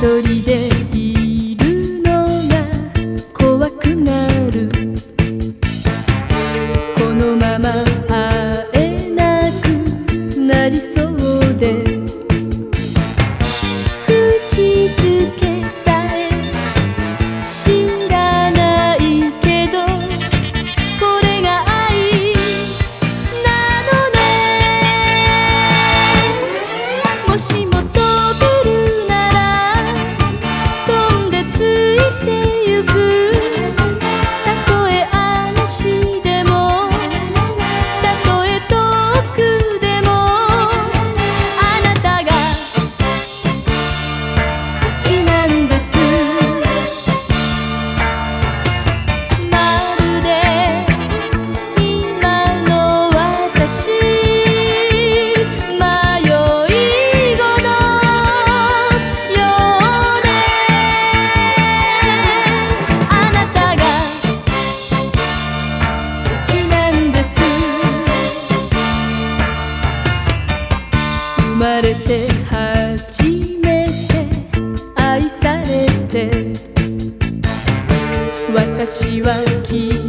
一人でまれて初めて愛されて。私は君